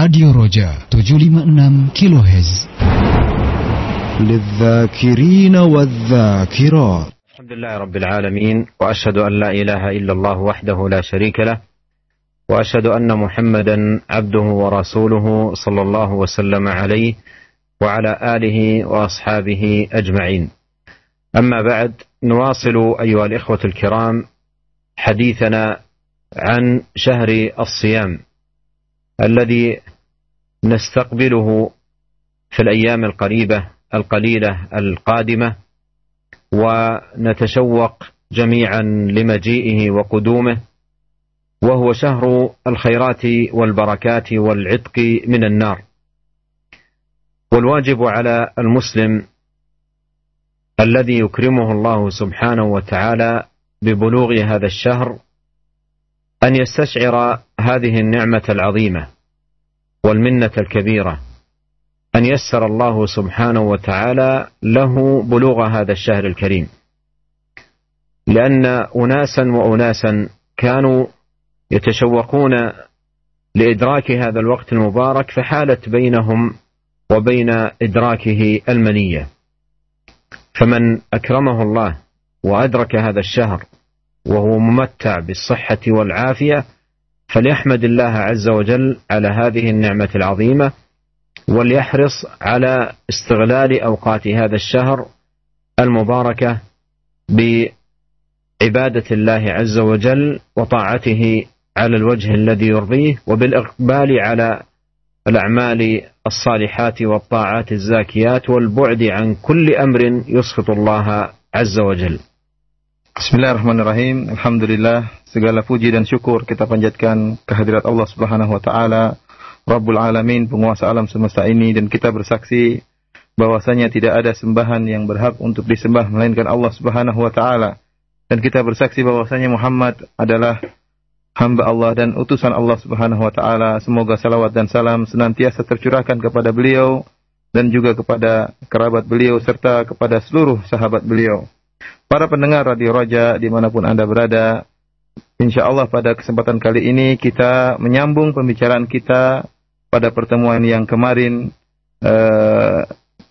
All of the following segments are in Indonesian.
Radio Roja 756 كيلوهرتز للذاكرين والذاكرات الحمد لله رب العالمين وأشهد أن لا إله إلا الله وحده لا شريك له وأشهد أن محمدا عبده ورسوله صلى الله وسلم عليه وعلى آله وأصحابه أجمعين. أما بعد نواصل أيها الإخوة الكرام حديثنا عن شهر الصيام الذي نستقبله في الأيام القريبة القليلة القادمة ونتشوق جميعا لمجيئه وقدومه وهو شهر الخيرات والبركات والعتق من النار. والواجب على المسلم الذي يكرمه الله سبحانه وتعالى ببلوغ هذا الشهر أن يستشعر هذه النعمة العظيمة. والمنة الكبيرة. أن يسر الله سبحانه وتعالى له بلوغ هذا الشهر الكريم. لأن اناسا واناسا كانوا يتشوقون لإدراك هذا الوقت المبارك فحالت بينهم وبين إدراكه المنية. فمن أكرمه الله وأدرك هذا الشهر وهو ممتع بالصحة والعافية فليحمد الله عز وجل على هذه النعمة العظيمة وليحرص على استغلال أوقات هذا الشهر المباركة بعبادة الله عز وجل وطاعته على الوجه الذي يرضيه وبالإقبال على الأعمال الصالحات والطاعات الزاكيات والبعد عن كل أمر يسخط الله عز وجل. Bismillahirrahmanirrahim. Alhamdulillah, segala puji dan syukur kita panjatkan kehadirat Allah Subhanahu wa taala, Rabbul Alamin, penguasa alam semesta ini dan kita bersaksi bahwasanya tidak ada sembahan yang berhak untuk disembah melainkan Allah Subhanahu wa taala. Dan kita bersaksi bahwasanya Muhammad adalah hamba Allah dan utusan Allah Subhanahu wa taala. Semoga salawat dan salam senantiasa tercurahkan kepada beliau dan juga kepada kerabat beliau serta kepada seluruh sahabat beliau. Para pendengar Radio Raja di mana pun Anda berada, insya Allah pada kesempatan kali ini kita menyambung pembicaraan kita pada pertemuan yang kemarin uh,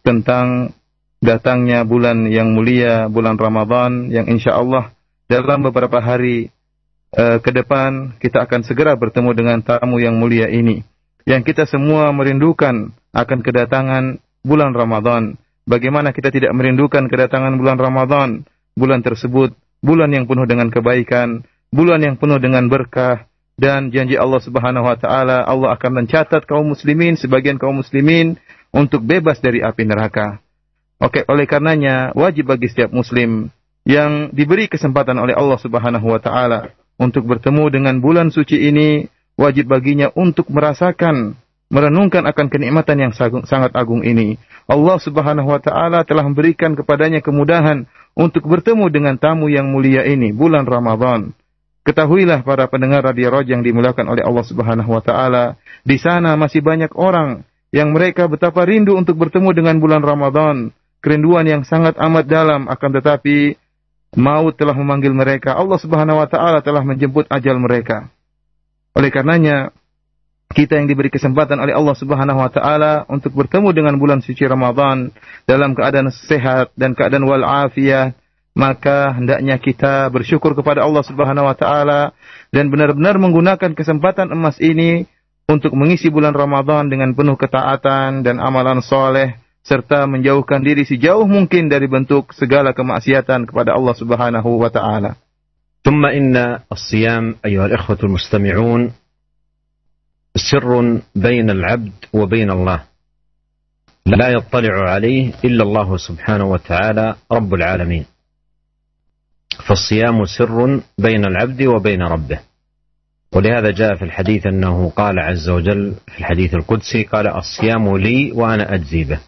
tentang datangnya bulan yang mulia, bulan Ramadan yang insya Allah dalam beberapa hari uh, ke depan kita akan segera bertemu dengan tamu yang mulia ini. Yang kita semua merindukan akan kedatangan bulan Ramadan. Bagaimana kita tidak merindukan kedatangan bulan Ramadan? bulan tersebut bulan yang penuh dengan kebaikan, bulan yang penuh dengan berkah dan janji Allah Subhanahu wa taala Allah akan mencatat kaum muslimin sebagian kaum muslimin untuk bebas dari api neraka. Oke, oleh karenanya wajib bagi setiap muslim yang diberi kesempatan oleh Allah Subhanahu wa taala untuk bertemu dengan bulan suci ini wajib baginya untuk merasakan merenungkan akan kenikmatan yang sangat agung ini. Allah Subhanahu wa taala telah memberikan kepadanya kemudahan untuk bertemu dengan tamu yang mulia ini, bulan Ramadan. Ketahuilah para pendengar radio Roj yang dimuliakan oleh Allah Subhanahu wa taala, di sana masih banyak orang yang mereka betapa rindu untuk bertemu dengan bulan Ramadan, kerinduan yang sangat amat dalam akan tetapi maut telah memanggil mereka, Allah Subhanahu wa taala telah menjemput ajal mereka. Oleh karenanya, kita yang diberi kesempatan oleh Allah Subhanahu wa taala untuk bertemu dengan bulan suci Ramadan dalam keadaan sehat dan keadaan wal afiyah maka hendaknya kita bersyukur kepada Allah Subhanahu wa taala dan benar-benar menggunakan kesempatan emas ini untuk mengisi bulan Ramadan dengan penuh ketaatan dan amalan soleh serta menjauhkan diri sejauh mungkin dari bentuk segala kemaksiatan kepada Allah Subhanahu wa taala. ثم إن الصيام أيها الإخوة المستمعون سر بين العبد وبين الله. لا يطلع عليه إلا الله سبحانه وتعالى رب العالمين. فالصيام سر بين العبد وبين ربه. ولهذا جاء في الحديث أنه قال عز وجل في الحديث القدسي قال الصيام لي وأنا أجزي به.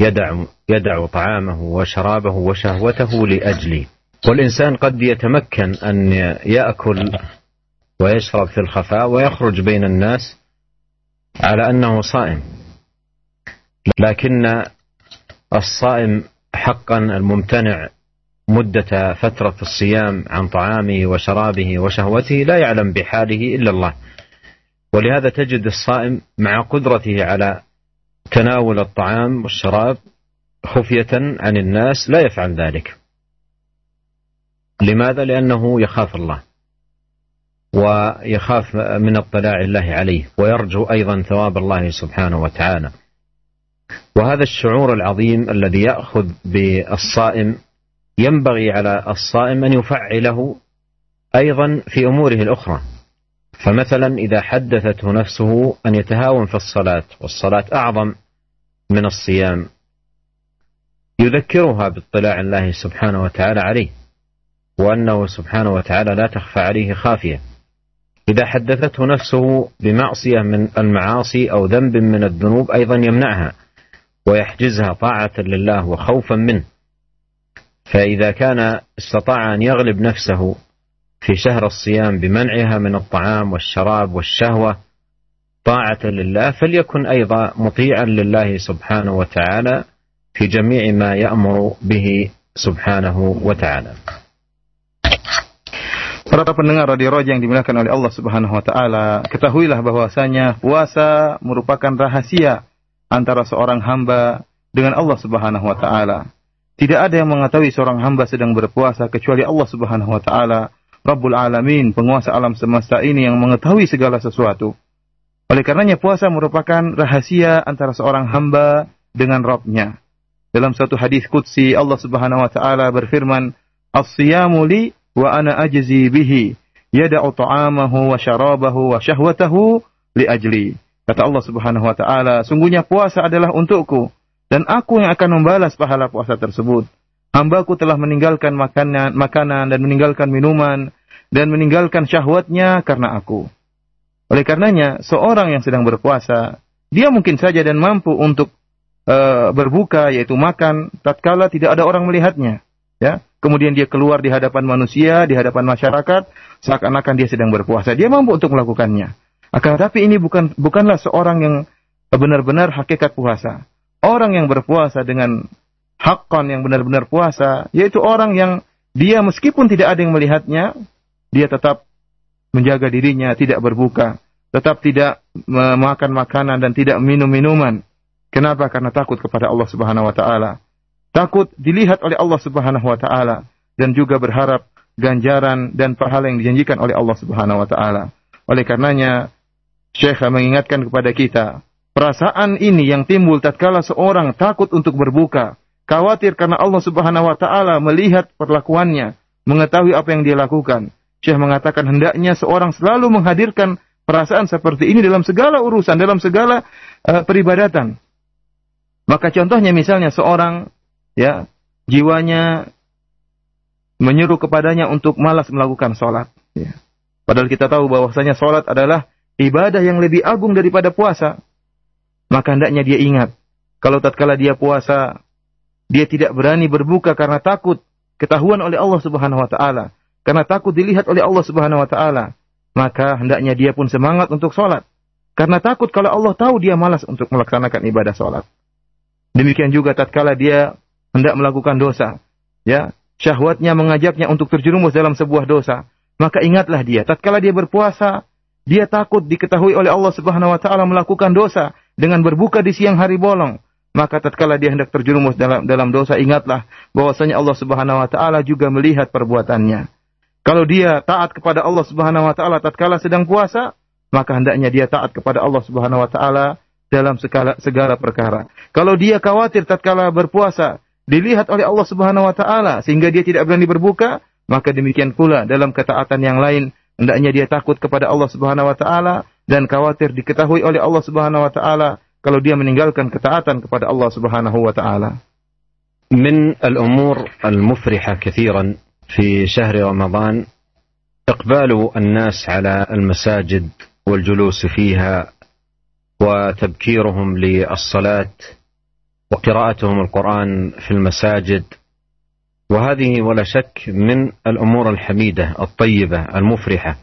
يدع يدع طعامه وشرابه وشهوته لأجلي. والإنسان قد يتمكن أن يأكل ويشرب في الخفاء ويخرج بين الناس على أنه صائم. لكن الصائم حقا الممتنع مدة فترة الصيام عن طعامه وشرابه وشهوته لا يعلم بحاله إلا الله. ولهذا تجد الصائم مع قدرته على تناول الطعام والشراب خفية عن الناس لا يفعل ذلك. لماذا؟ لأنه يخاف الله. ويخاف من اطلاع الله عليه ويرجو أيضا ثواب الله سبحانه وتعالى. وهذا الشعور العظيم الذي يأخذ بالصائم ينبغي على الصائم أن يفعله أيضا في أموره الأخرى. فمثلا إذا حدثته نفسه أن يتهاون في الصلاة والصلاة أعظم من الصيام يذكرها باطلاع الله سبحانه وتعالى عليه وأنه سبحانه وتعالى لا تخفى عليه خافية. إذا حدثته نفسه بمعصية من المعاصي أو ذنب من الذنوب أيضا يمنعها ويحجزها طاعة لله وخوفا منه. فإذا كان استطاع أن يغلب نفسه في شهر الصيام بمنعها من الطعام والشراب والشهوة طاعة لله فليكن أيضا مطيعا لله سبحانه وتعالى في جميع ما يأمر به سبحانه وتعالى. Para pendengar radio Roja yang dimuliakan oleh Allah Subhanahu wa taala, ketahuilah bahwasanya puasa merupakan rahasia antara seorang hamba dengan Allah Subhanahu wa taala. Tidak ada yang mengetahui seorang hamba sedang berpuasa kecuali Allah Subhanahu wa taala, Rabbul Alamin, penguasa alam semesta ini yang mengetahui segala sesuatu. Oleh karenanya puasa merupakan rahasia antara seorang hamba dengan Rabbnya. Dalam satu hadis qudsi Allah Subhanahu wa taala berfirman, "As-siyamu li wa ana ajzi bihi yada'u ta'amahu wa syarabahu wa syahwatahu li ajli. Kata Allah Subhanahu wa taala, sungguhnya puasa adalah untukku dan aku yang akan membalas pahala puasa tersebut. Hambaku telah meninggalkan makanan, makanan dan meninggalkan minuman dan meninggalkan syahwatnya karena aku. Oleh karenanya, seorang yang sedang berpuasa, dia mungkin saja dan mampu untuk uh, berbuka yaitu makan tatkala tidak ada orang melihatnya, ya kemudian dia keluar di hadapan manusia, di hadapan masyarakat, seakan-akan dia sedang berpuasa. Dia mampu untuk melakukannya. Akan tetapi ini bukan bukanlah seorang yang benar-benar hakikat puasa. Orang yang berpuasa dengan hakon yang benar-benar puasa, yaitu orang yang dia meskipun tidak ada yang melihatnya, dia tetap menjaga dirinya, tidak berbuka, tetap tidak memakan makanan dan tidak minum minuman. Kenapa? Karena takut kepada Allah Subhanahu wa taala takut dilihat oleh Allah Subhanahu wa taala dan juga berharap ganjaran dan pahala yang dijanjikan oleh Allah Subhanahu wa taala. Oleh karenanya Syekh mengingatkan kepada kita, perasaan ini yang timbul tatkala seorang takut untuk berbuka, khawatir karena Allah Subhanahu wa taala melihat perlakuannya, mengetahui apa yang dia lakukan. Syekh mengatakan hendaknya seorang selalu menghadirkan perasaan seperti ini dalam segala urusan, dalam segala uh, peribadatan. Maka contohnya misalnya seorang ya jiwanya menyuruh kepadanya untuk malas melakukan sholat. Ya. Padahal kita tahu bahwasanya sholat adalah ibadah yang lebih agung daripada puasa. Maka hendaknya dia ingat, kalau tatkala dia puasa, dia tidak berani berbuka karena takut ketahuan oleh Allah Subhanahu wa taala, karena takut dilihat oleh Allah Subhanahu wa taala. Maka hendaknya dia pun semangat untuk sholat. Karena takut kalau Allah tahu dia malas untuk melaksanakan ibadah sholat. Demikian juga tatkala dia hendak melakukan dosa, ya, syahwatnya mengajaknya untuk terjerumus dalam sebuah dosa, maka ingatlah dia, tatkala dia berpuasa, dia takut diketahui oleh Allah Subhanahu wa taala melakukan dosa dengan berbuka di siang hari bolong. Maka tatkala dia hendak terjerumus dalam dalam dosa, ingatlah bahwasanya Allah Subhanahu wa taala juga melihat perbuatannya. Kalau dia taat kepada Allah Subhanahu wa taala tatkala sedang puasa, maka hendaknya dia taat kepada Allah Subhanahu wa taala dalam segala segala perkara. Kalau dia khawatir tatkala berpuasa, dilihat oleh Allah Subhanahu wa taala sehingga dia tidak berani berbuka, maka demikian pula dalam ketaatan yang lain hendaknya dia takut kepada Allah Subhanahu wa taala dan khawatir diketahui oleh Allah Subhanahu wa taala kalau dia meninggalkan ketaatan kepada Allah Subhanahu wa taala. من الأمور المفرحة كثيرا في شهر رمضان إقبال الناس على المساجد والجلوس فيها وتبكيرهم للصلاة وقراءتهم القرآن في المساجد. وهذه ولا شك من الأمور الحميدة الطيبة المفرحة.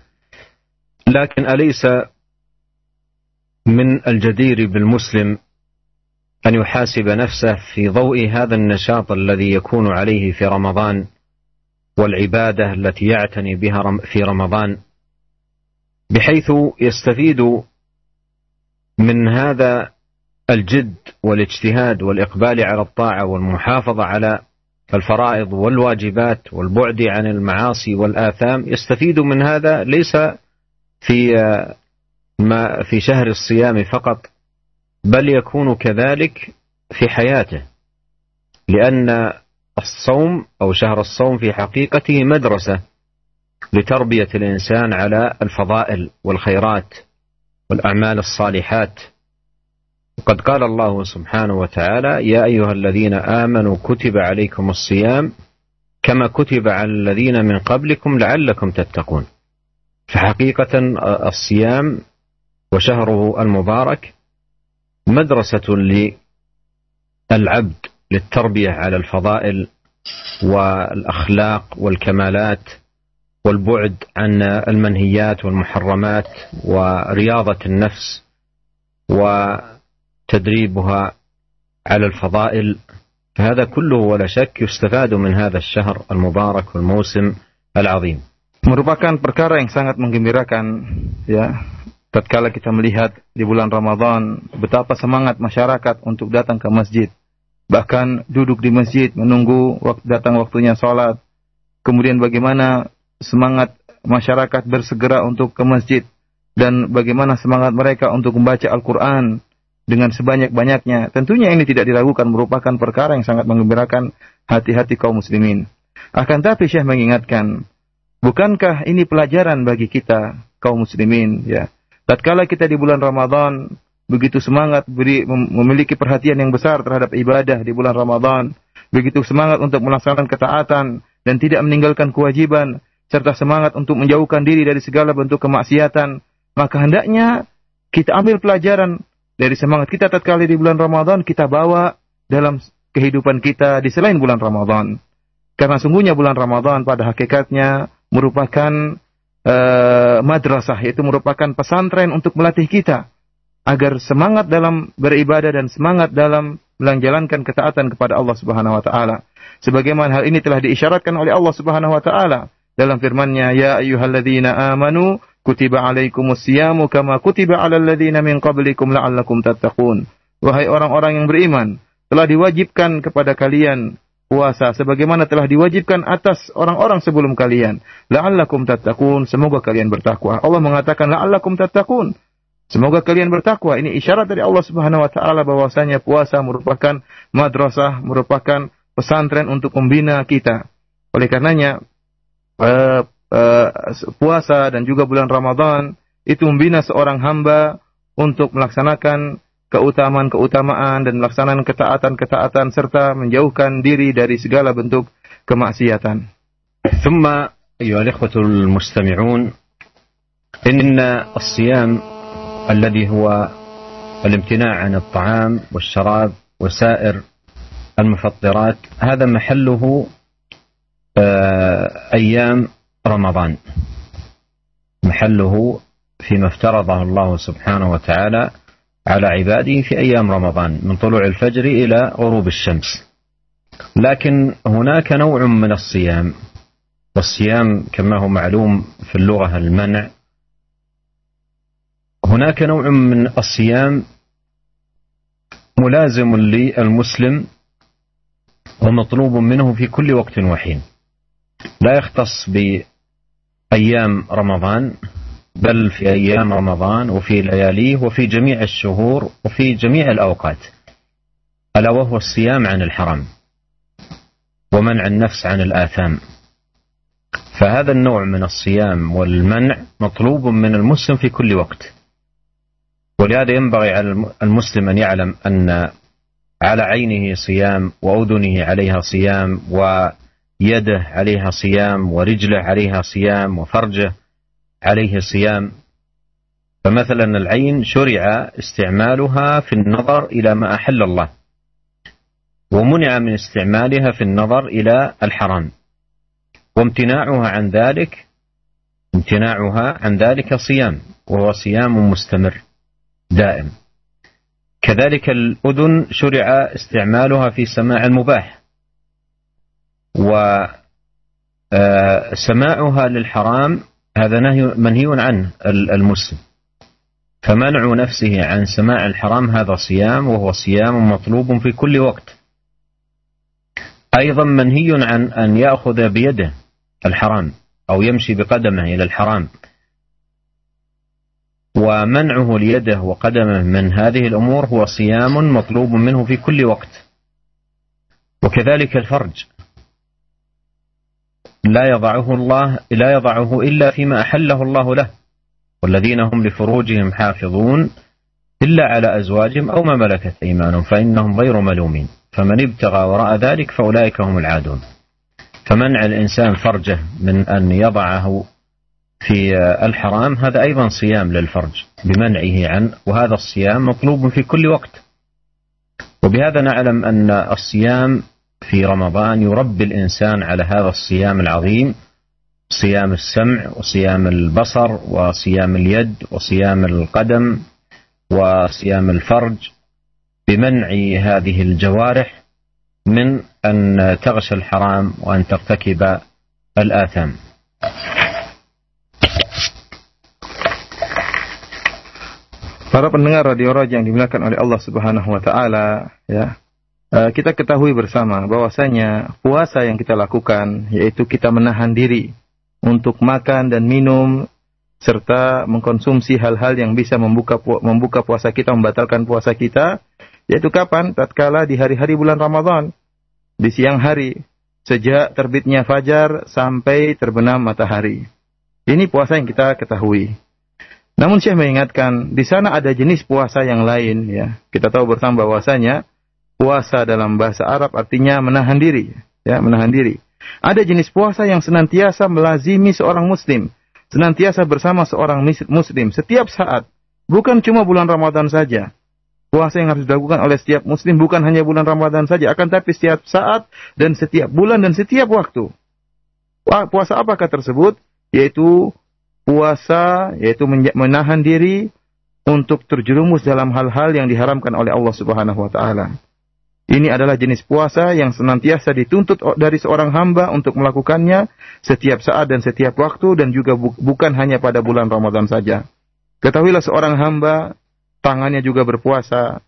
لكن أليس من الجدير بالمسلم أن يحاسب نفسه في ضوء هذا النشاط الذي يكون عليه في رمضان والعبادة التي يعتني بها في رمضان؟ بحيث يستفيد من هذا الجد والاجتهاد والإقبال على الطاعة والمحافظة على الفرائض والواجبات والبعد عن المعاصي والآثام يستفيد من هذا ليس في ما في شهر الصيام فقط بل يكون كذلك في حياته لأن الصوم أو شهر الصوم في حقيقته مدرسة لتربية الإنسان على الفضائل والخيرات والأعمال الصالحات. وقد قال الله سبحانه وتعالى يا أيها الذين آمنوا كتب عليكم الصيام كما كتب على الذين من قبلكم لعلكم تتقون. فحقيقة الصيام وشهره المبارك مدرسة للعبد للتربية على الفضائل والأخلاق والكمالات والبعد عن المنهيات والمحرمات ورياضة النفس وتدريبها على الفضائل فهذا كله ولا شك يستفاد من هذا الشهر المبارك والموسم العظيم merupakan perkara yang sangat menggembirakan ya tatkala kita melihat di bulan Ramadan betapa semangat masyarakat untuk datang ke masjid bahkan duduk di masjid menunggu waktu datang waktunya sholat kemudian bagaimana semangat masyarakat bersegera untuk ke masjid dan bagaimana semangat mereka untuk membaca Al-Quran dengan sebanyak-banyaknya. Tentunya ini tidak diragukan merupakan perkara yang sangat mengembirakan hati-hati kaum muslimin. Akan tapi Syekh mengingatkan, bukankah ini pelajaran bagi kita kaum muslimin ya. Tatkala kita di bulan Ramadan begitu semangat beri, memiliki perhatian yang besar terhadap ibadah di bulan Ramadan, begitu semangat untuk melaksanakan ketaatan dan tidak meninggalkan kewajiban, serta semangat untuk menjauhkan diri dari segala bentuk kemaksiatan, maka hendaknya kita ambil pelajaran dari semangat kita tatkala di bulan Ramadan kita bawa dalam kehidupan kita di selain bulan Ramadan. Karena sungguhnya bulan Ramadan pada hakikatnya merupakan uh, madrasah, yaitu merupakan pesantren untuk melatih kita agar semangat dalam beribadah dan semangat dalam menjalankan ketaatan kepada Allah Subhanahu wa taala. Sebagaimana hal ini telah diisyaratkan oleh Allah Subhanahu wa taala dalam firman-Nya, "Ya ayyuhalladzina amanu kutiba alaikumus siyamu kama kutiba alal ladzina min qablikum la'allakum tattaqun." Wahai orang-orang yang beriman, telah diwajibkan kepada kalian puasa sebagaimana telah diwajibkan atas orang-orang sebelum kalian. La'allakum tattaqun, semoga kalian bertakwa. Allah mengatakan la'allakum tattaqun. Semoga kalian bertakwa. Ini isyarat dari Allah Subhanahu wa taala bahwasanya puasa merupakan madrasah, merupakan pesantren untuk membina kita. Oleh karenanya uh, uh, puasa dan juga bulan Ramadan itu membina seorang hamba untuk melaksanakan keutamaan-keutamaan dan melaksanakan ketaatan-ketaatan serta menjauhkan diri dari segala bentuk kemaksiatan. ثم أيها الإخوة المستمعون إن الصيام الذي هو الامتناع عن الطعام والشراب وسائر المفطرات هذا محله أيام رمضان. محله فيما افترضه الله سبحانه وتعالى على عباده في أيام رمضان من طلوع الفجر إلى غروب الشمس. لكن هناك نوع من الصيام والصيام كما هو معلوم في اللغة المنع. هناك نوع من الصيام ملازم للمسلم ومطلوب منه في كل وقت وحين. لا يختص بأيام رمضان بل في أيام رمضان وفي لياليه وفي جميع الشهور وفي جميع الأوقات ألا وهو الصيام عن الحرام ومنع النفس عن الآثام. فهذا النوع من الصيام والمنع مطلوب من المسلم في كل وقت. ولهذا ينبغي على المسلم أن يعلم أن على عينه صيام وأذنه عليها صيام ويده عليها صيام ورجله عليها صيام وفرجه عليه صيام. فمثلا العين شرع استعمالها في النظر إلى ما أحل الله ومنع من استعمالها في النظر إلى الحرام. وامتناعها عن ذلك امتناعها عن ذلك صيام وهو صيام مستمر دائم. كذلك الأذن شرع استعمالها في سماع المباح. وسماعها للحرام هذا نهي منهي عنه المسلم. فمنع نفسه عن سماع الحرام هذا صيام وهو صيام مطلوب في كل وقت. أيضا منهي عن أن يأخذ بيده الحرام أو يمشي بقدمه إلى الحرام. ومنعه ليده وقدمه من هذه الأمور هو صيام مطلوب منه في كل وقت. وكذلك الفرج. لا يضعه الله لا يضعه إلا فيما أحله الله له. والذين هم لفروجهم حافظون إلا على أزواجهم أو ما ملكت أيمانهم فإنهم غير ملومين. فمن ابتغى وراء ذلك فأولئك هم العادون. فمنع الإنسان فرجه من أن يضعه في الحرام هذا أيضا صيام للفرج بمنعه عنه وهذا الصيام مطلوب في كل وقت. وبهذا نعلم أن الصيام في رمضان يربي الإنسان على هذا الصيام العظيم صيام السمع وصيام البصر وصيام اليد وصيام القدم وصيام الفرج بمنع هذه الجوارح من أن تغشى الحرام وأن ترتكب الآثام Para pendengar radio Raja yang dimuliakan oleh Allah Subhanahu wa taala, ya. Eh, kita ketahui bersama bahwasanya puasa yang kita lakukan yaitu kita menahan diri untuk makan dan minum serta mengkonsumsi hal-hal yang bisa membuka membuka puasa kita, membatalkan puasa kita, yaitu kapan? Tatkala di hari-hari bulan Ramadan, di siang hari, sejak terbitnya fajar sampai terbenam matahari. Ini puasa yang kita ketahui. Namun Syekh mengingatkan, di sana ada jenis puasa yang lain ya. Kita tahu bersama bahwasanya puasa dalam bahasa Arab artinya menahan diri, ya, menahan diri. Ada jenis puasa yang senantiasa melazimi seorang muslim, senantiasa bersama seorang muslim setiap saat, bukan cuma bulan Ramadan saja. Puasa yang harus dilakukan oleh setiap muslim bukan hanya bulan Ramadan saja, akan tapi setiap saat dan setiap bulan dan setiap waktu. Puasa apakah tersebut? Yaitu puasa yaitu menahan diri untuk terjerumus dalam hal-hal yang diharamkan oleh Allah Subhanahu wa taala. Ini adalah jenis puasa yang senantiasa dituntut dari seorang hamba untuk melakukannya setiap saat dan setiap waktu dan juga bu bukan hanya pada bulan Ramadan saja. Ketahuilah seorang hamba tangannya juga berpuasa,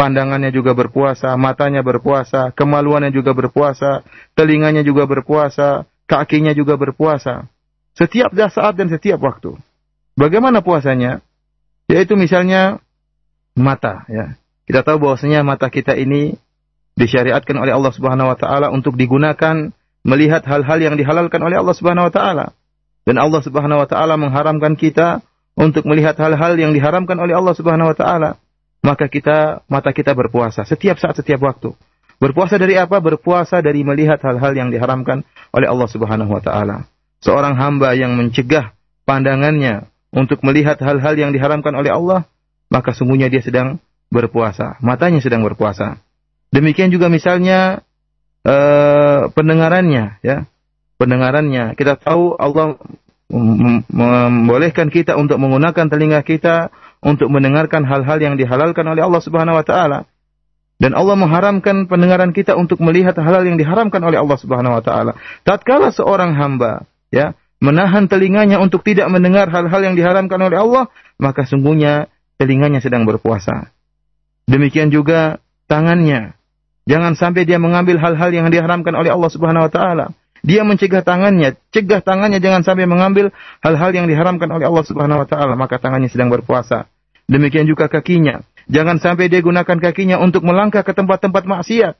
pandangannya juga berpuasa, matanya berpuasa, kemaluannya juga berpuasa, telinganya juga berpuasa, kakinya juga berpuasa. Setiap saat dan setiap waktu. Bagaimana puasanya? Yaitu misalnya mata ya. Kita tahu bahwasanya mata kita ini disyariatkan oleh Allah Subhanahu wa taala untuk digunakan melihat hal-hal yang dihalalkan oleh Allah Subhanahu wa taala. Dan Allah Subhanahu wa taala mengharamkan kita untuk melihat hal-hal yang diharamkan oleh Allah Subhanahu wa taala. Maka kita mata kita berpuasa setiap saat setiap waktu. Berpuasa dari apa? Berpuasa dari melihat hal-hal yang diharamkan oleh Allah Subhanahu wa taala seorang hamba yang mencegah pandangannya untuk melihat hal-hal yang diharamkan oleh Allah, maka sungguhnya dia sedang berpuasa, matanya sedang berpuasa. Demikian juga misalnya uh, pendengarannya, ya, pendengarannya. Kita tahu Allah membolehkan kita untuk menggunakan telinga kita untuk mendengarkan hal-hal yang dihalalkan oleh Allah Subhanahu wa taala. Dan Allah mengharamkan pendengaran kita untuk melihat hal-hal yang diharamkan oleh Allah Subhanahu wa taala. Tatkala seorang hamba ya, menahan telinganya untuk tidak mendengar hal-hal yang diharamkan oleh Allah, maka sungguhnya telinganya sedang berpuasa. Demikian juga tangannya. Jangan sampai dia mengambil hal-hal yang diharamkan oleh Allah Subhanahu wa taala. Dia mencegah tangannya, cegah tangannya jangan sampai mengambil hal-hal yang diharamkan oleh Allah Subhanahu wa taala, maka tangannya sedang berpuasa. Demikian juga kakinya. Jangan sampai dia gunakan kakinya untuk melangkah ke tempat-tempat maksiat,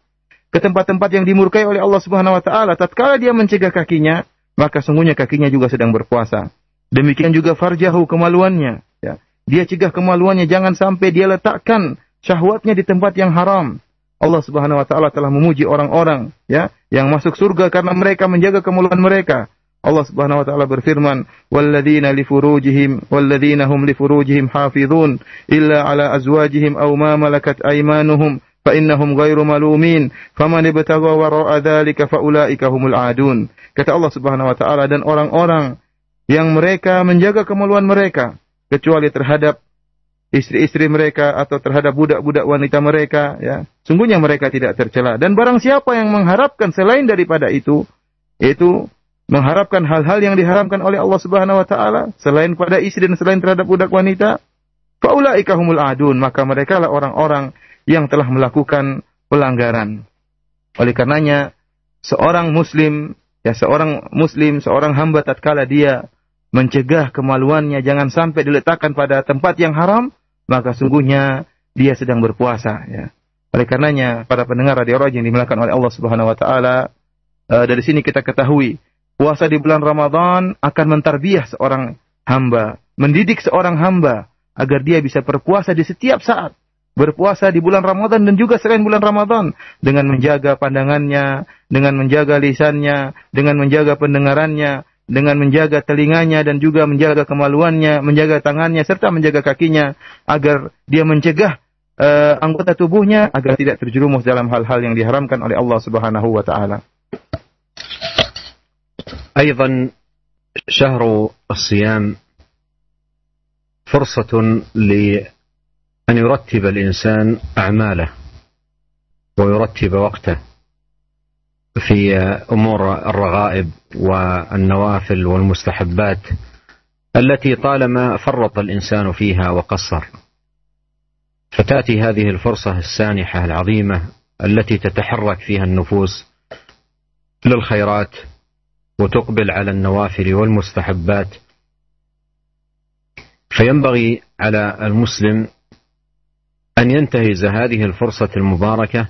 ke tempat-tempat yang dimurkai oleh Allah Subhanahu wa taala. Tatkala dia mencegah kakinya, maka sungguhnya kakinya juga sedang berpuasa. Demikian juga farjahu kemaluannya. Ya. Dia cegah kemaluannya jangan sampai dia letakkan syahwatnya di tempat yang haram. Allah Subhanahu wa taala telah memuji orang-orang ya yang masuk surga karena mereka menjaga kemaluan mereka. Allah Subhanahu wa taala berfirman, "Walladzina li furujihim walladzina hum li furujihim hafizun illa ala azwajihim aw ma malakat aymanuhum fa innahum ghairu malumin faman ibtagha wara'a dzalika fa ulaika humul adun." Kata Allah Subhanahu wa taala dan orang-orang yang mereka menjaga kemaluan mereka kecuali terhadap istri-istri mereka atau terhadap budak-budak wanita mereka ya sungguhnya mereka tidak tercela dan barang siapa yang mengharapkan selain daripada itu yaitu mengharapkan hal-hal yang diharamkan oleh Allah Subhanahu wa taala selain pada istri dan selain terhadap budak wanita Faulaika humul adun, maka mereka lah orang-orang yang telah melakukan pelanggaran. Oleh karenanya, seorang muslim, ya seorang muslim, seorang hamba tatkala dia mencegah kemaluannya jangan sampai diletakkan pada tempat yang haram, maka sungguhnya dia sedang berpuasa ya. Oleh karenanya para pendengar radio Raja yang dimuliakan oleh Allah Subhanahu wa taala uh, dari sini kita ketahui puasa di bulan Ramadan akan mentarbiah seorang hamba, mendidik seorang hamba agar dia bisa berpuasa di setiap saat. Berpuasa di bulan Ramadan dan juga selain bulan Ramadan dengan menjaga pandangannya, dengan menjaga lisannya, dengan menjaga pendengarannya, dengan menjaga telinganya dan juga menjaga kemaluannya, menjaga tangannya serta menjaga kakinya agar dia mencegah uh, anggota tubuhnya agar tidak terjerumus dalam hal-hal yang diharamkan oleh Allah Subhanahu wa taala. أيضا شهر الصيام فرصة لأن يرتب الإنسان أعماله ويرتب وقته في أمور الرغائب والنوافل والمستحبات التي طالما فرط الإنسان فيها وقصر. فتأتي هذه الفرصة السانحة العظيمة التي تتحرك فيها النفوس للخيرات وتقبل على النوافل والمستحبات. فينبغي على المسلم أن ينتهز هذه الفرصة المباركة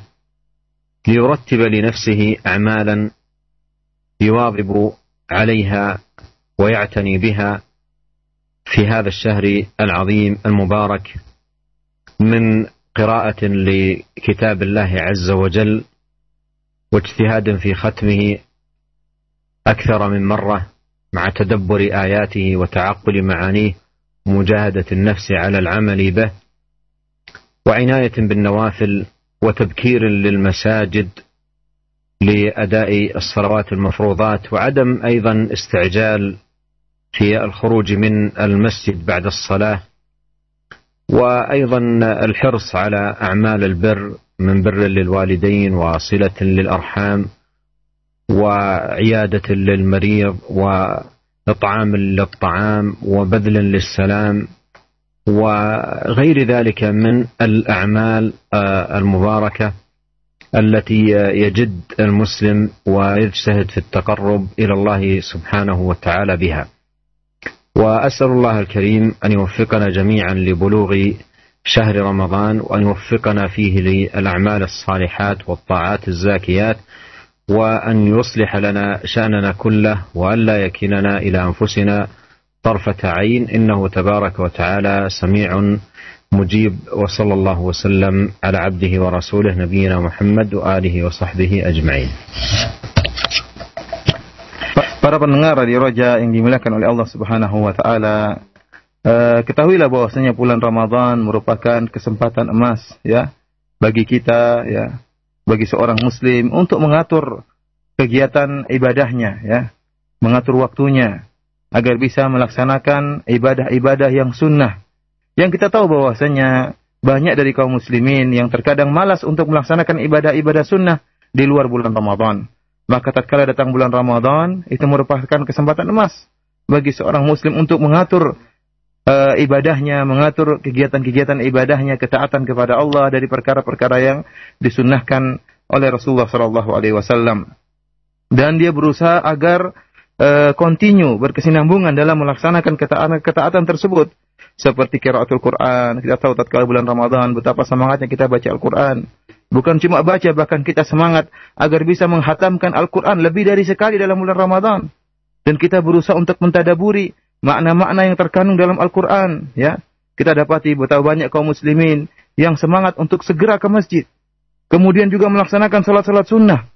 ليرتب لنفسه أعمالا يواظب عليها ويعتني بها في هذا الشهر العظيم المبارك من قراءة لكتاب الله عز وجل واجتهاد في ختمه أكثر من مرة مع تدبر آياته وتعقل معانيه ومجاهدة النفس على العمل به وعناية بالنوافل وتبكير للمساجد لأداء الصلوات المفروضات وعدم أيضا استعجال في الخروج من المسجد بعد الصلاة وأيضا الحرص على أعمال البر من بر للوالدين وصلة للأرحام وعيادة للمريض وإطعام للطعام وبذل للسلام. وغير ذلك من الأعمال المباركة التي يجد المسلم ويجتهد في التقرب إلى الله سبحانه وتعالى بها. وأسأل الله الكريم أن يوفقنا جميعا لبلوغ شهر رمضان وأن يوفقنا فيه للأعمال الصالحات والطاعات الزاكيات وأن يصلح لنا شأننا كله وأن لا يكلنا إلى أنفسنا طرفة عين إنه تبارك وتعالى سميع مجيب وصلى الله وسلم على عبده ورسوله نبينا محمد وآله وصحبه أجمعين Para pendengar Radio Roja yang dimuliakan oleh Allah Subhanahu wa taala, uh, ketahuilah bahwasanya bulan Ramadan merupakan kesempatan emas ya bagi kita ya, bagi seorang muslim untuk mengatur kegiatan ibadahnya ya, mengatur waktunya agar bisa melaksanakan ibadah-ibadah yang sunnah. Yang kita tahu bahwasanya banyak dari kaum muslimin yang terkadang malas untuk melaksanakan ibadah-ibadah sunnah di luar bulan Ramadan. Maka tatkala datang bulan Ramadan, itu merupakan kesempatan emas bagi seorang muslim untuk mengatur uh, ibadahnya, mengatur kegiatan-kegiatan ibadahnya, ketaatan kepada Allah dari perkara-perkara yang disunnahkan oleh Rasulullah Wasallam. Dan dia berusaha agar uh, continue berkesinambungan dalam melaksanakan ketaatan, ketaatan tersebut. Seperti kiraatul Quran, kita tahu tatkala bulan Ramadan betapa semangatnya kita baca Al-Quran. Bukan cuma baca, bahkan kita semangat agar bisa menghatamkan Al-Quran lebih dari sekali dalam bulan Ramadan. Dan kita berusaha untuk mentadaburi makna-makna yang terkandung dalam Al-Quran. Ya, kita dapati betapa banyak kaum muslimin yang semangat untuk segera ke masjid. Kemudian juga melaksanakan salat-salat sunnah.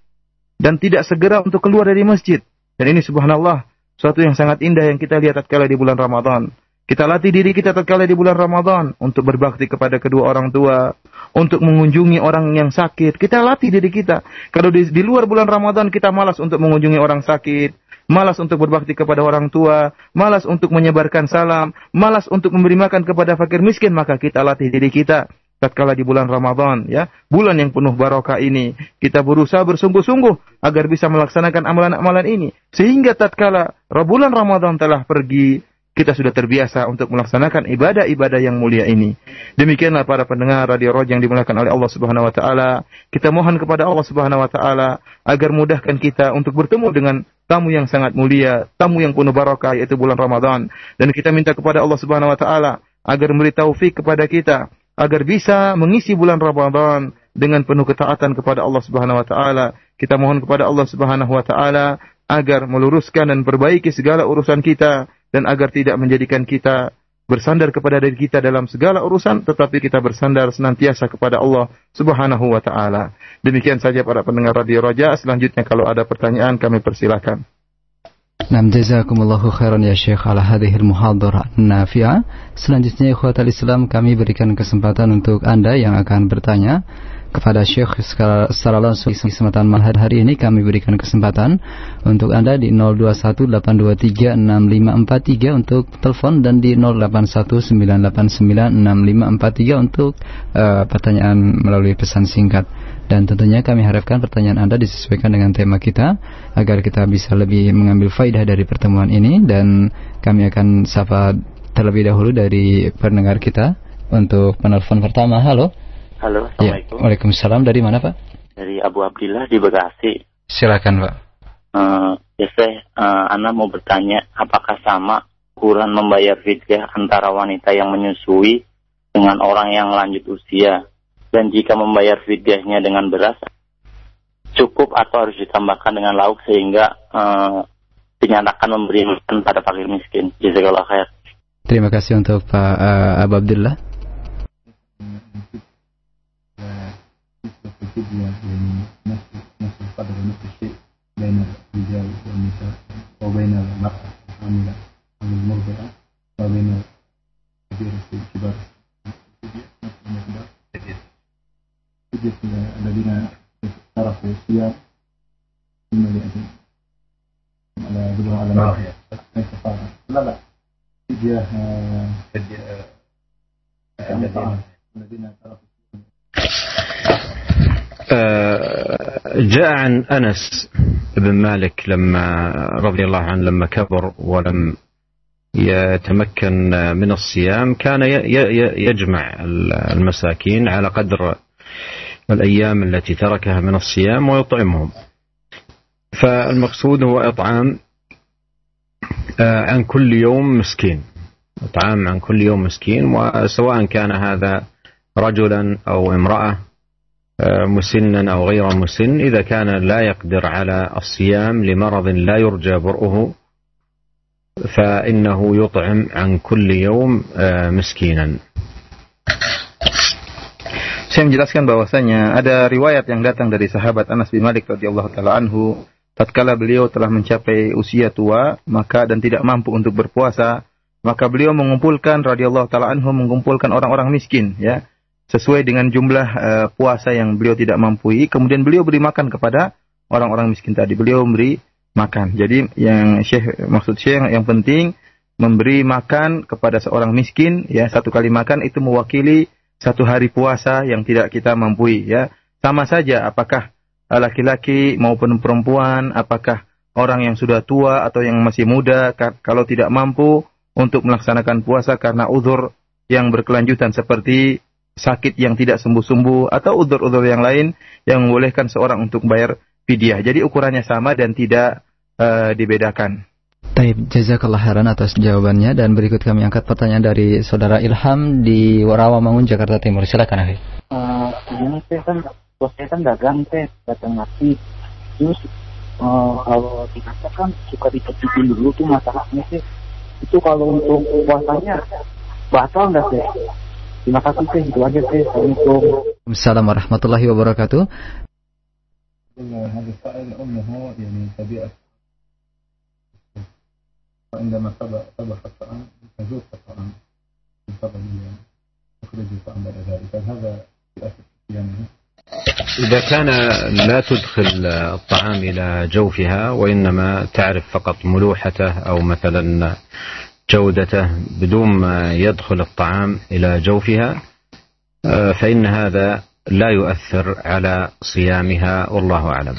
Dan tidak segera untuk keluar dari masjid. Dan ini subhanallah, suatu yang sangat indah yang kita lihat tatkala di bulan Ramadan. Kita latih diri kita tatkala di bulan Ramadan untuk berbakti kepada kedua orang tua, untuk mengunjungi orang yang sakit. Kita latih diri kita. Kalau di, di luar bulan Ramadan kita malas untuk mengunjungi orang sakit, malas untuk berbakti kepada orang tua, malas untuk menyebarkan salam, malas untuk memberi makan kepada fakir miskin, maka kita latih diri kita tatkala di bulan Ramadan ya, bulan yang penuh barokah ini, kita berusaha bersungguh-sungguh agar bisa melaksanakan amalan-amalan ini sehingga tatkala bulan Ramadan telah pergi kita sudah terbiasa untuk melaksanakan ibadah-ibadah yang mulia ini. Demikianlah para pendengar Radio Roj yang dimuliakan oleh Allah Subhanahu wa taala. Kita mohon kepada Allah Subhanahu wa taala agar mudahkan kita untuk bertemu dengan tamu yang sangat mulia, tamu yang penuh barakah yaitu bulan Ramadan dan kita minta kepada Allah Subhanahu wa taala agar memberi taufik kepada kita agar bisa mengisi bulan Ramadan dengan penuh ketaatan kepada Allah Subhanahu wa taala. Kita mohon kepada Allah Subhanahu wa taala agar meluruskan dan perbaiki segala urusan kita dan agar tidak menjadikan kita bersandar kepada diri kita dalam segala urusan tetapi kita bersandar senantiasa kepada Allah Subhanahu wa taala. Demikian saja para pendengar Radio Raja. Selanjutnya kalau ada pertanyaan kami persilakan. Nam jazakumullahu khairan ya Syekh ala hadhil muhadharah nafi'ah. Selanjutnya ikhwatal Islam kami berikan kesempatan untuk Anda yang akan bertanya kepada Syekh secara, secara langsung kesempatan malam hari ini kami berikan kesempatan untuk Anda di 0218236543 untuk telepon dan di 0819896543 untuk uh, pertanyaan melalui pesan singkat. Dan tentunya kami harapkan pertanyaan Anda disesuaikan dengan tema kita agar kita bisa lebih mengambil faidah dari pertemuan ini dan kami akan sapa terlebih dahulu dari pendengar kita untuk penelpon pertama. Halo. Halo, Ya, Assalamualaikum. Waalaikumsalam. Dari mana Pak? Dari Abu Abdillah di Bekasi. Silakan Pak. Eh, ya saya, eh, Anda mau bertanya, apakah sama ukuran membayar fidyah antara wanita yang menyusui dengan orang yang lanjut usia? dan jika membayar fidyahnya dengan beras cukup atau harus ditambahkan dengan lauk sehingga uh, dinyatakan memberi makan pada fakir miskin. Jazakallah khair. Terima kasih untuk Pak uh, Abu Abdullah. الذين اعترفوا بالصيام ثم يأتون على بدون على ما ليس لا لا. فدية آه، الذين اعترفوا آه، جاء عن أنس بن مالك لما رضي الله عنه لما كبر ولم يتمكن من الصيام كان يجمع المساكين على قدر الأيام التي تركها من الصيام ويطعمهم. فالمقصود هو إطعام عن كل يوم مسكين. إطعام عن كل يوم مسكين وسواء كان هذا رجلا أو امرأة مسنا أو غير مسن إذا كان لا يقدر على الصيام لمرض لا يرجى برؤه فإنه يطعم عن كل يوم مسكينا Saya menjelaskan bahwasanya ada riwayat yang datang dari sahabat Anas bin Malik radhiyallahu taala anhu tatkala beliau telah mencapai usia tua maka dan tidak mampu untuk berpuasa maka beliau mengumpulkan radhiyallahu taala anhu mengumpulkan orang-orang miskin ya sesuai dengan jumlah uh, puasa yang beliau tidak mampu. Kemudian beliau beri makan kepada orang-orang miskin tadi. Beliau memberi makan. Jadi yang Syekh maksud Syekh yang, yang penting memberi makan kepada seorang miskin ya satu kali makan itu mewakili satu hari puasa yang tidak kita mampu ya. Sama saja apakah laki-laki maupun perempuan, apakah orang yang sudah tua atau yang masih muda kalau tidak mampu untuk melaksanakan puasa karena uzur yang berkelanjutan seperti sakit yang tidak sembuh-sembuh atau udur-udur yang lain yang membolehkan seorang untuk bayar fidyah. Jadi ukurannya sama dan tidak uh, dibedakan. Taib, jazakallah khairan atas jawabannya dan berikut kami angkat pertanyaan dari saudara Ilham di Rawamangun Jakarta Timur. Silakan Akhi. Uh, ini saya kan bos saya kan dagang teh, dagang nasi. Terus uh, kalau kita kan suka dicicipin dulu tuh masalahnya sih. Itu kalau untuk puasanya batal nggak sih? Terima kasih sih, itu aja sih. Assalamualaikum. Assalamualaikum warahmatullahi wabarakatuh. هذا السائل أمه يعني طبيعة وعندما طبخ الطعام تذوق الطعام من قبل تخرج الطعام بعد ذلك. هذا صيامه إذا كان لا تدخل الطعام إلى جوفها وإنما تعرف فقط ملوحته أو مثلا جودته بدون ما يدخل الطعام إلى جوفها فإن هذا لا يؤثر على صيامها والله أعلم.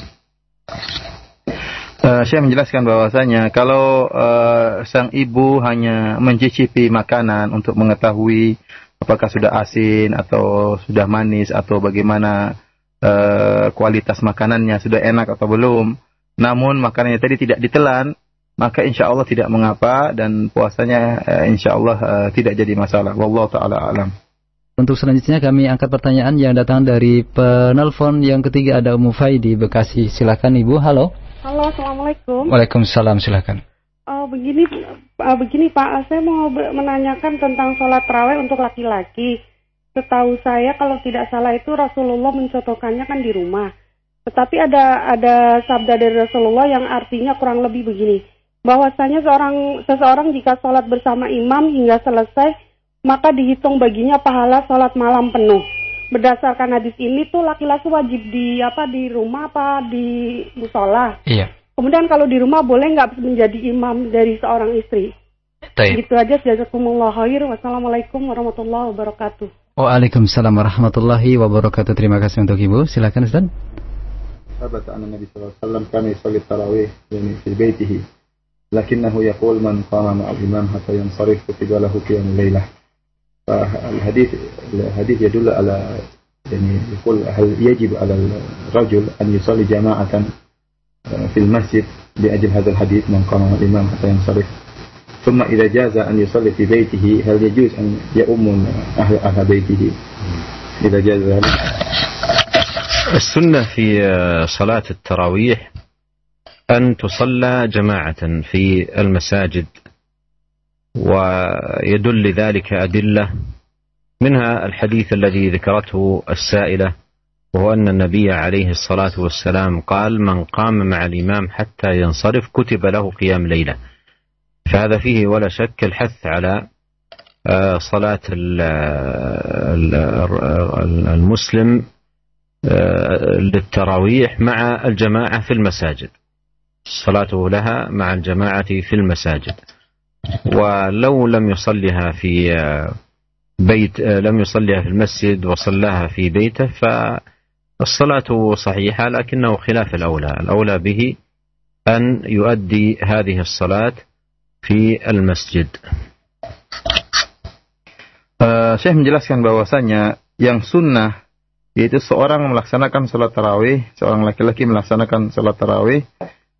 Uh, saya menjelaskan bahwasanya kalau uh, sang ibu hanya mencicipi makanan untuk mengetahui apakah sudah asin atau sudah manis atau bagaimana uh, kualitas makanannya sudah enak atau belum, namun makanannya tadi tidak ditelan, maka insya Allah tidak mengapa dan puasanya uh, insya Allah uh, tidak jadi masalah. Wallahu taala alam. Untuk selanjutnya kami angkat pertanyaan yang datang dari penelpon yang ketiga ada Umu Fai di Bekasi. Silakan Ibu. Halo. Halo, assalamualaikum. Waalaikumsalam, silakan. Uh, begini, uh, begini Pak, saya mau menanyakan tentang sholat terawih untuk laki-laki. Setahu saya kalau tidak salah itu Rasulullah mencontohkannya kan di rumah. Tetapi ada ada sabda dari Rasulullah yang artinya kurang lebih begini, bahwasanya seorang seseorang jika sholat bersama imam hingga selesai maka dihitung baginya pahala sholat malam penuh berdasarkan hadis ini tuh laki-laki wajib di apa di rumah apa di musola. Iya. Kemudian kalau di rumah boleh nggak menjadi imam dari seorang istri? Taip. Gitu aja. Jazakumullah khair. Wassalamualaikum warahmatullahi wabarakatuh. Waalaikumsalam warahmatullahi wabarakatuh. Terima kasih untuk Ibu. Silakan Ustaz. Sahabat anak Nabi SAW kami salat tarawih dan di baitihi. Lakinnahu yaqul man qama ma'al imam hatta yansarif kutiba lahu qiyamul lailah. فالحديث الحديث يدل على يعني يقول هل يجب على الرجل أن يصلي جماعة في المسجد لأجل هذا الحديث من قام الإمام حتى ينصرف؟ ثم إذا جاز أن يصلي في بيته هل يجوز أن يؤم أهل, أهل بيته إذا جاز ذلك؟ السنة في صلاة التراويح أن تصلى جماعة في المساجد ويدل لذلك أدلة منها الحديث الذي ذكرته السائلة وهو أن النبي عليه الصلاة والسلام قال من قام مع الإمام حتى ينصرف كتب له قيام ليلة فهذا فيه ولا شك الحث على آه، صلاة المسلم آه، للتراويح مع الجماعة في المساجد. صلاته لها مع الجماعة في المساجد. ولو لم يصلها في بيت لم يصليها في المسجد وصلاها في بيته فالصلاة صحيحة لكنه خلاف الأولى الأولى به أن يؤدي هذه الصلاة في المسجد Uh, Syekh menjelaskan bahwasanya yang sunnah yaitu seorang melaksanakan sholat tarawih, seorang laki-laki melaksanakan sholat tarawih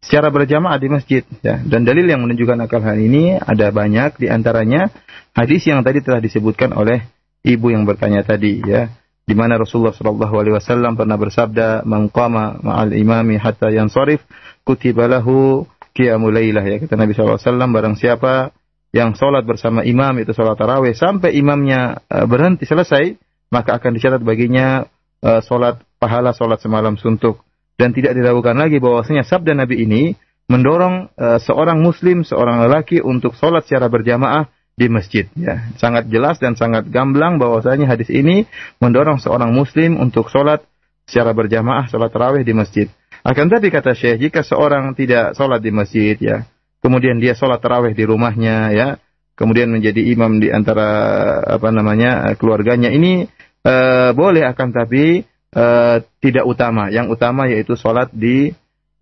secara berjamaah di masjid ya. Dan dalil yang menunjukkan akal hal ini ada banyak di antaranya hadis yang tadi telah disebutkan oleh ibu yang bertanya tadi ya. Di mana Rasulullah Shallallahu alaihi wasallam pernah bersabda, "Man qama ma'al imami hatta yansarif kutiba lahu qiyamul lailah." Ya kata Nabi sallallahu alaihi wasallam barang siapa yang sholat bersama imam itu sholat tarawih sampai imamnya uh, berhenti selesai maka akan dicatat baginya uh, sholat pahala sholat semalam suntuk dan tidak diragukan lagi bahwasanya sabda Nabi ini mendorong uh, seorang muslim, seorang lelaki untuk sholat secara berjamaah di masjid. Ya, sangat jelas dan sangat gamblang bahwasanya hadis ini mendorong seorang muslim untuk sholat secara berjamaah, sholat tarawih di masjid. Akan tapi kata Syekh, jika seorang tidak sholat di masjid, ya, kemudian dia sholat tarawih di rumahnya, ya, kemudian menjadi imam di antara apa namanya keluarganya ini uh, boleh akan tapi uh, tidak utama. Yang utama yaitu sholat di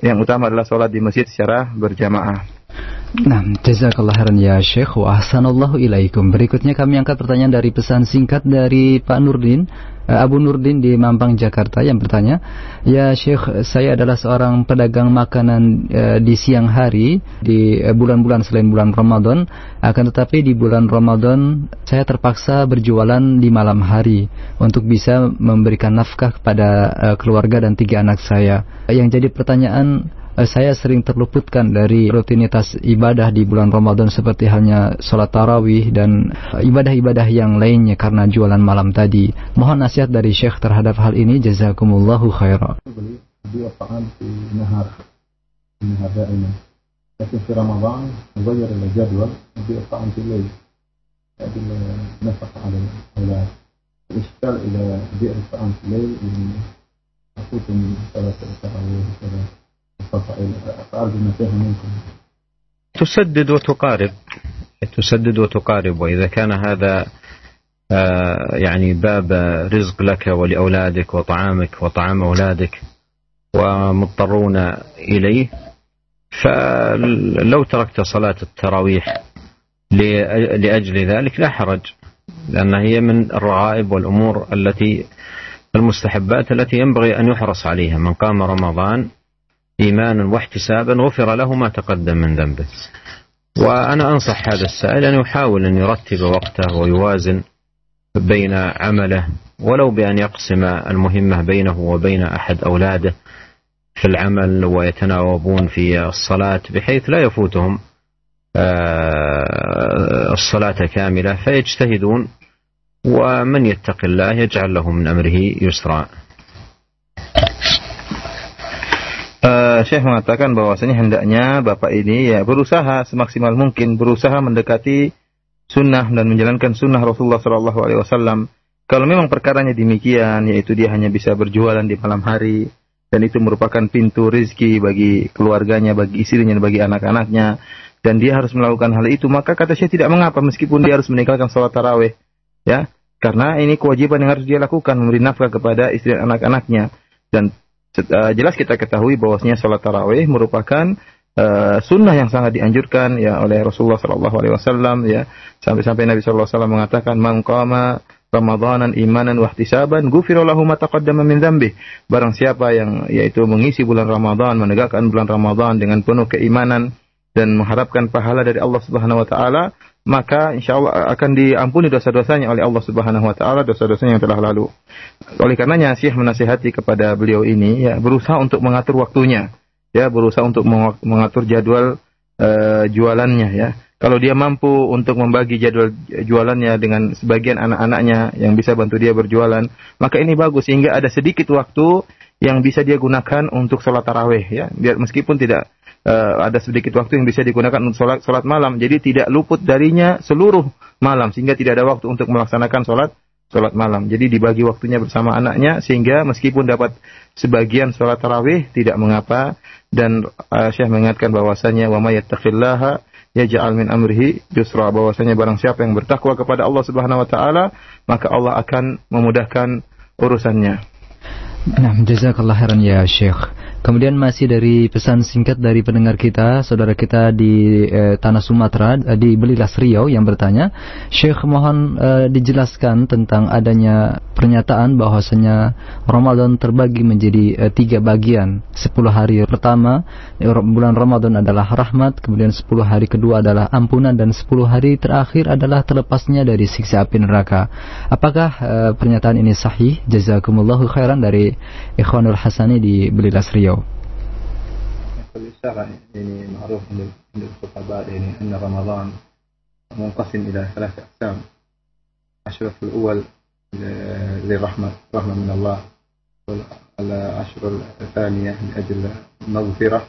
yang utama adalah sholat di masjid secara berjamaah. Nah, jazakallah khairan ya Syekh wa. Berikutnya kami angkat pertanyaan dari pesan singkat dari Pak Nurdin, Abu Nurdin di Mampang Jakarta yang bertanya, "Ya Syekh, saya adalah seorang pedagang makanan uh, di siang hari di bulan-bulan uh, selain bulan Ramadan, akan tetapi di bulan Ramadan saya terpaksa berjualan di malam hari untuk bisa memberikan nafkah kepada uh, keluarga dan tiga anak saya." Yang jadi pertanyaan Eh, saya sering terluputkan dari rutinitas ibadah di bulan Ramadan seperti halnya sholat tarawih dan eh, ibadah-ibadah yang lainnya karena jualan malam tadi. Mohon nasihat dari Syekh terhadap hal ini. Jazakumullahu khairan. لكن في رمضان نغير الجدول نبيع الطعام في الليل هذه النفقة على الأولاد الإشكال إلى بيع الطعام في الليل أفوت من تسدد وتقارب. تسدد وتقارب وإذا كان هذا آه، يعني باب رزق لك ولأولادك وطعامك وطعام أولادك ومضطرون إليه فلو تركت صلاة التراويح لأجل ذلك لا حرج لأن هي من الرغائب والأمور التي المستحبات التي ينبغي أن يحرص عليها. من قام رمضان إيمانا واحتسابا غفر له ما تقدم من ذنبه. وأنا أنصح هذا السائل أن يحاول أن يرتب وقته ويوازن بين عمله ولو بأن يقسم المهمة بينه وبين أحد أولاده في العمل ويتناوبون في الصلاة بحيث لا يفوتهم الصلاة كاملة فيجتهدون ومن يتق الله يجعل له من أمره يسرا. Uh, Syekh mengatakan bahwasanya hendaknya bapak ini ya berusaha semaksimal mungkin berusaha mendekati sunnah dan menjalankan sunnah Rasulullah Shallallahu Alaihi Wasallam. Kalau memang perkaranya demikian, yaitu dia hanya bisa berjualan di malam hari dan itu merupakan pintu rizki bagi keluarganya, bagi istrinya, bagi anak-anaknya, dan dia harus melakukan hal itu, maka kata saya tidak mengapa meskipun dia harus meninggalkan sholat taraweh, ya, karena ini kewajiban yang harus dia lakukan memberi nafkah kepada istri dan anak-anaknya dan uh, jelas kita ketahui bahwasanya sholat tarawih merupakan uh, sunnah yang sangat dianjurkan ya oleh Rasulullah Shallallahu Alaihi Wasallam ya sampai-sampai Nabi Shallallahu Alaihi Wasallam mengatakan man qama Ramadanan imanan wahtisaban ghufirallahu ma taqaddama min dzambi. Barang siapa yang yaitu mengisi bulan Ramadan, menegakkan bulan Ramadan dengan penuh keimanan dan mengharapkan pahala dari Allah Subhanahu wa taala, maka insya Allah akan diampuni dosa-dosanya oleh Allah Subhanahu wa taala dosa-dosanya yang telah lalu. Oleh karenanya Syekh menasihati kepada beliau ini ya berusaha untuk mengatur waktunya, ya berusaha untuk mengatur jadwal uh, jualannya ya. Kalau dia mampu untuk membagi jadwal jualannya dengan sebagian anak-anaknya yang bisa bantu dia berjualan, maka ini bagus sehingga ada sedikit waktu yang bisa dia gunakan untuk sholat taraweh ya. Biar meskipun tidak uh, ada sedikit waktu yang bisa digunakan untuk sholat, sholat malam. Jadi tidak luput darinya seluruh malam sehingga tidak ada waktu untuk melaksanakan sholat sholat malam. Jadi dibagi waktunya bersama anaknya sehingga meskipun dapat sebagian sholat tarawih tidak mengapa dan uh, Syekh mengingatkan bahwasanya wa may yattaqillaha yaj'al min amrihi yusra bahwasanya barang siapa yang bertakwa kepada Allah Subhanahu wa taala maka Allah akan memudahkan urusannya. Nah, jazakallah khairan ya Syekh. Kemudian masih dari pesan singkat dari pendengar kita, saudara kita di eh, Tanah Sumatera, eh, di Belilas Riau yang bertanya, Syekh mohon eh, dijelaskan tentang adanya pernyataan bahwasanya Ramadan terbagi menjadi eh, tiga bagian. Sepuluh hari pertama, eh, bulan Ramadan adalah rahmat, kemudian sepuluh hari kedua adalah ampunan, dan sepuluh hari terakhir adalah terlepasnya dari siksa api neraka. Apakah eh, pernyataan ini sahih? Jazakumullahu khairan dari Ikhwanul Hasani di Belilas Riau. الشرع يعني معروف عند الخطباء يعني أن رمضان منقسم إلى ثلاث أقسام. الأشرف الأول للرحمة رحمة من الله. والأشهر الثانية لأجل مغفرة.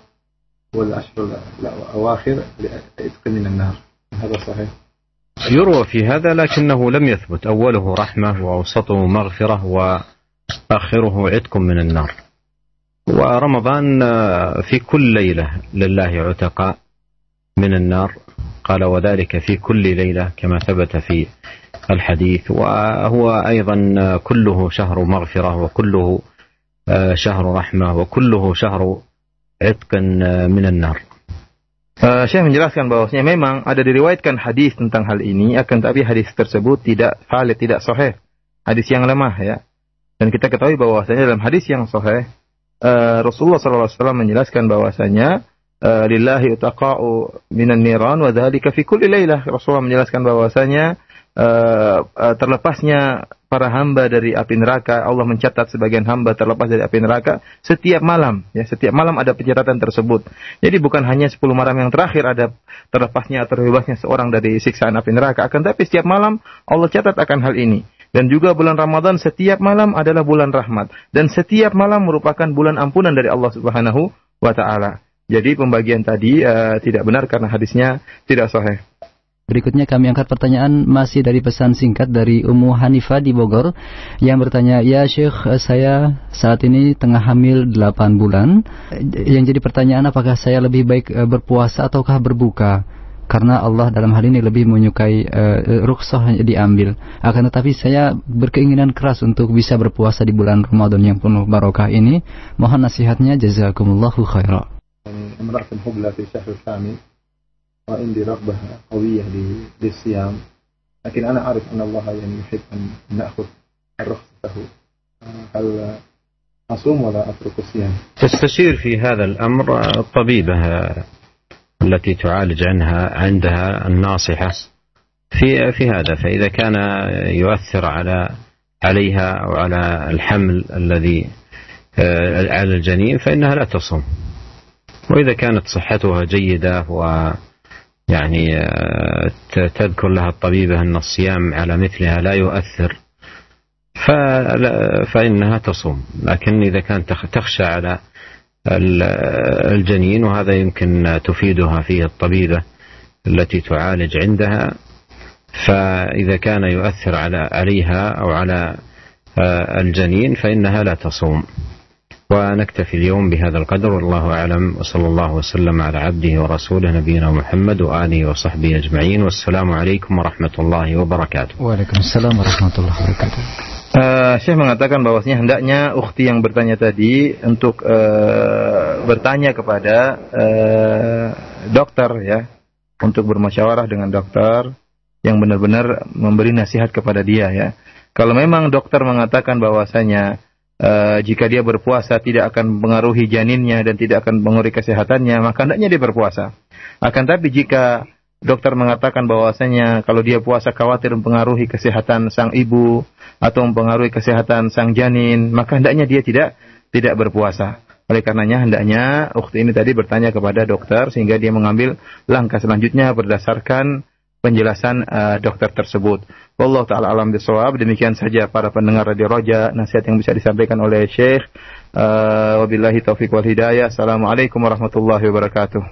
والأشهر الأواخر لعتق من النار. هذا صحيح؟ يروى في هذا لكنه لم يثبت. أوله رحمة وأوسطه مغفرة وآخره عتق من النار. ورمضان في كل ليلة لله عتقاء من النار قال وذلك في كل ليلة كما ثبت في الحديث وهو أيضا كله شهر مغفرة وكله شهر رحمة وكله شهر عتق من النار Uh, saya menjelaskan bahwasanya memang ada diriwayatkan hadis tentang hal ini, akan tapi hadis tersebut tidak valid, tidak sahih. Hadis yang lemah ya. Dan kita ketahui bahwasanya dalam hadis yang sahih uh, Rasulullah SAW menjelaskan bahwasanya uh, lillahi utaqa'u minan niran wa dzalika fi kulli lailah. Rasulullah menjelaskan bahwasanya uh, uh, terlepasnya para hamba dari api neraka, Allah mencatat sebagian hamba terlepas dari api neraka setiap malam. Ya, setiap malam ada pencatatan tersebut. Jadi bukan hanya 10 malam yang terakhir ada terlepasnya atau terbebasnya seorang dari siksaan api neraka, akan tapi setiap malam Allah catat akan hal ini. Dan juga bulan Ramadan setiap malam adalah bulan rahmat dan setiap malam merupakan bulan ampunan dari Allah Subhanahu wa taala. Jadi pembagian tadi uh, tidak benar karena hadisnya tidak sahih. Berikutnya kami angkat pertanyaan masih dari pesan singkat dari Ummu Hanifah di Bogor yang bertanya, "Ya Syekh, saya saat ini tengah hamil 8 bulan. Yang jadi pertanyaan apakah saya lebih baik eh, berpuasa ataukah berbuka?" karena Allah dalam hal ini lebih menyukai uh, rukhsah diambil. Akan tetapi saya berkeinginan keras untuk bisa berpuasa di bulan Ramadan yang penuh barokah ini. Mohon nasihatnya jazakumullahu khairan. يعني امرأة حبلى في الشهر الثامن وعندي رغبة قوية للصيام لكن أنا أعرف أن الله يعني يحب أن نأخذ رخصته هل أصوم ولا أترك الصيام تستشير في هذا الأمر الطبيبة التي تعالج عنها عندها الناصحة في في هذا. فإذا كان يؤثر على عليها أو على الحمل الذي على الجنين فإنها لا تصوم. وإذا كانت صحتها جيدة و يعني تذكر لها الطبيبة أن الصيام على مثلها لا يؤثر فإنها تصوم. لكن إذا كانت تخشى على الجنين وهذا يمكن تفيدها فيه الطبيبة التي تعالج عندها. فإذا كان يؤثر على عليها أو على الجنين فإنها لا تصوم. ونكتفي اليوم بهذا القدر والله أعلم. وصلى الله وسلم على عبده ورسوله نبينا محمد وآله وصحبه أجمعين. والسلام عليكم ورحمة الله وبركاته. وعليكم السلام ورحمة الله وبركاته. Uh, Syekh mengatakan bahwasanya hendaknya ukhti yang bertanya tadi untuk uh, bertanya kepada uh, dokter ya, untuk bermusyawarah dengan dokter yang benar-benar memberi nasihat kepada dia ya. Kalau memang dokter mengatakan bahwasanya uh, jika dia berpuasa tidak akan mengaruhi janinnya dan tidak akan mengaruhi kesehatannya, maka hendaknya dia berpuasa. Akan tapi jika dokter mengatakan bahwasanya kalau dia puasa khawatir mempengaruhi kesehatan sang ibu atau mempengaruhi kesehatan sang janin, maka hendaknya dia tidak tidak berpuasa. Oleh karenanya hendaknya ukti ini tadi bertanya kepada dokter sehingga dia mengambil langkah selanjutnya berdasarkan penjelasan uh, dokter tersebut. Allah taala alam bisawab. Demikian saja para pendengar Radio Roja nasihat yang bisa disampaikan oleh Syekh. Uh, wabillahi taufik wal hidayah. Assalamualaikum warahmatullahi wabarakatuh.